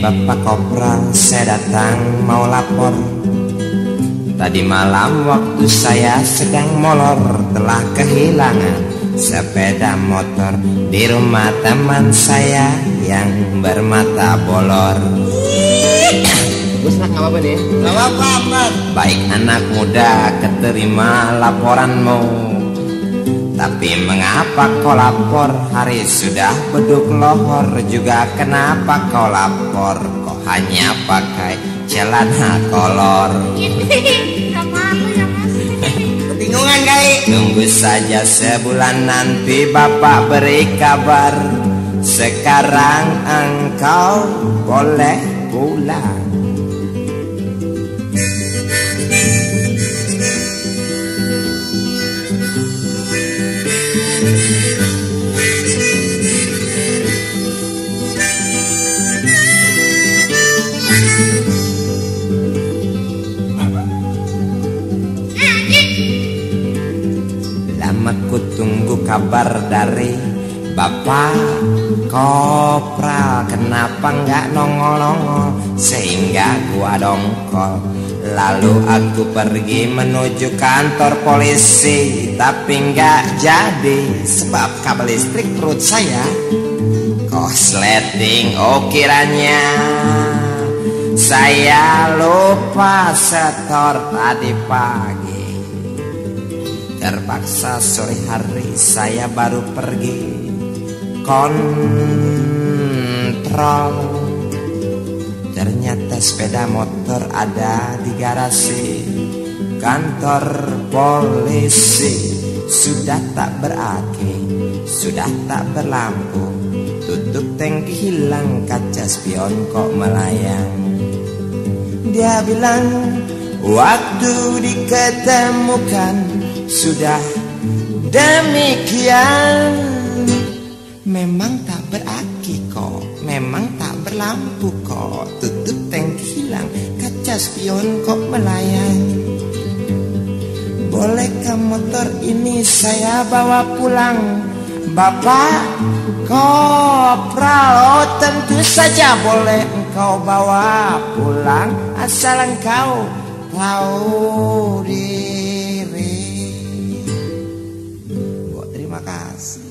Bapak Kopra, saya datang mau lapor. Tadi malam waktu saya sedang molor Telah kehilangan sepeda motor Di rumah teman saya yang bermata bolor. Gus nak nggak apa-apa nih. Apa-apa Baik anak muda keterima laporanmu. Tapi mengapa kau lapor? Hari sudah beduk lohor Juga. Kenapa kau lapor? Kau hanya pakai celana kolor? Kebingungan kali. Tunggu saja sebulan nanti Bapak beri kabar. Sekarang engkau boleh pulang Lama ku tunggu kabar dari Bapak Kopral Kenapa nggak nongol-nongol? Sehingga gua dongkol. Lalu aku pergi menuju kantor polisi Tapi nggak jadi Sebab kabel listrik perut saya Kosleting kiranya Saya lupa setor tadi pagi. Terpaksa sore hari saya baru pergi kontrol Ternyata sepeda motor ada di garasi. Kantor polisi. Sudah tak beraki Sudah tak berlampu. Tutup tangki hilang Kaca spion kok melayang. Dia bilang Waktu diketemukan Sudah demikian Memang tak beraki kok. Memang tak berlampu kok. Tutup tangki hilang. Kaca spion kok melayang Bolehkah motor ini saya bawa pulang? Bapak Kopral Oh tentu saja boleh engkau bawa pulang. Asal engkau tahu diri. Bu, Terima kasih